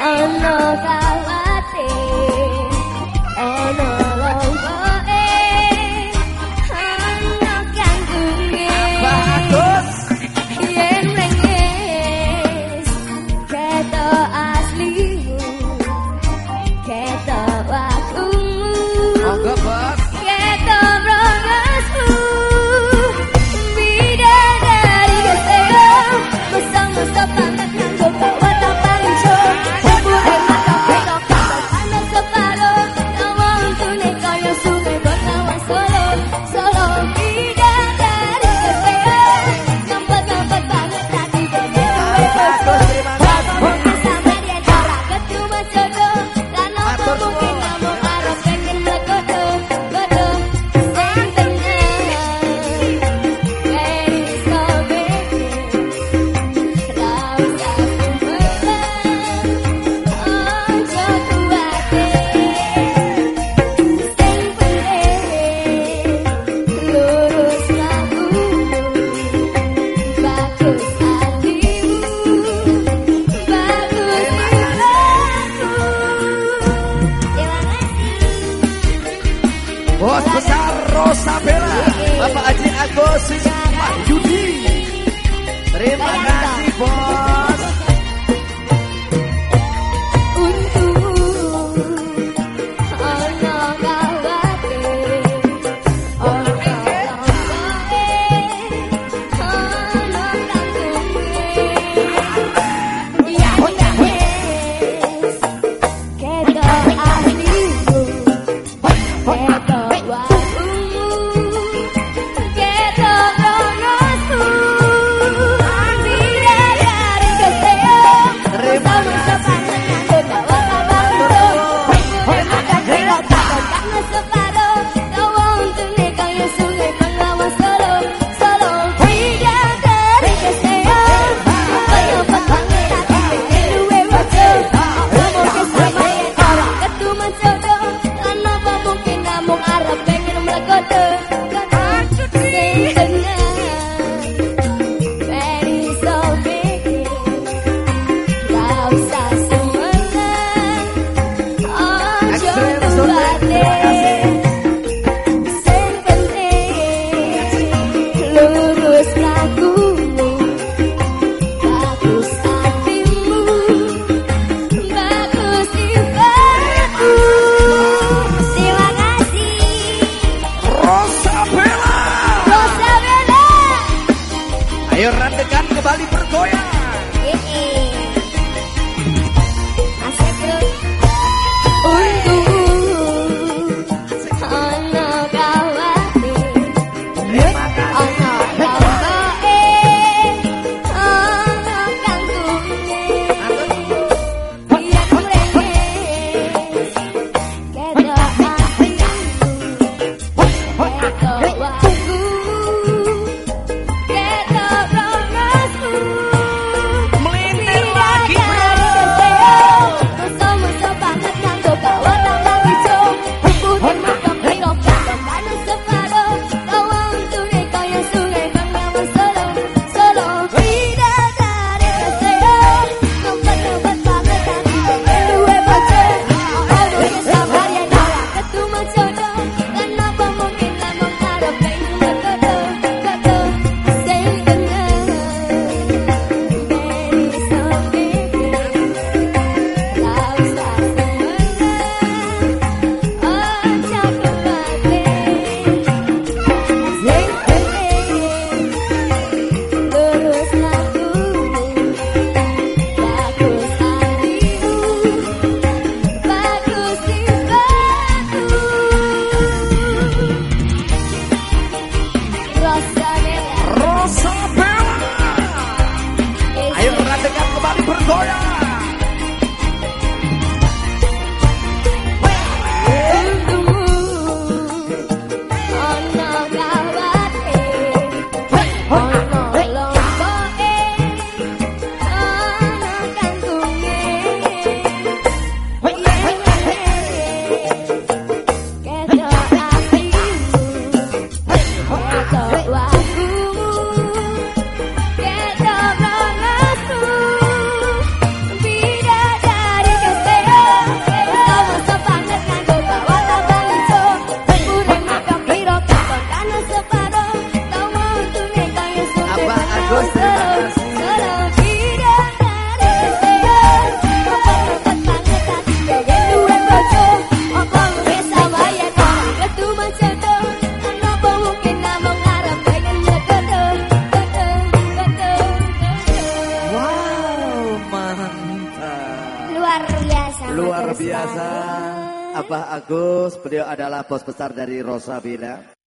and love. Bos Santa Ayo randekan kembali bergoyang. Biasa. Abah Agus, beliau adalah bos besar dari Rosabila.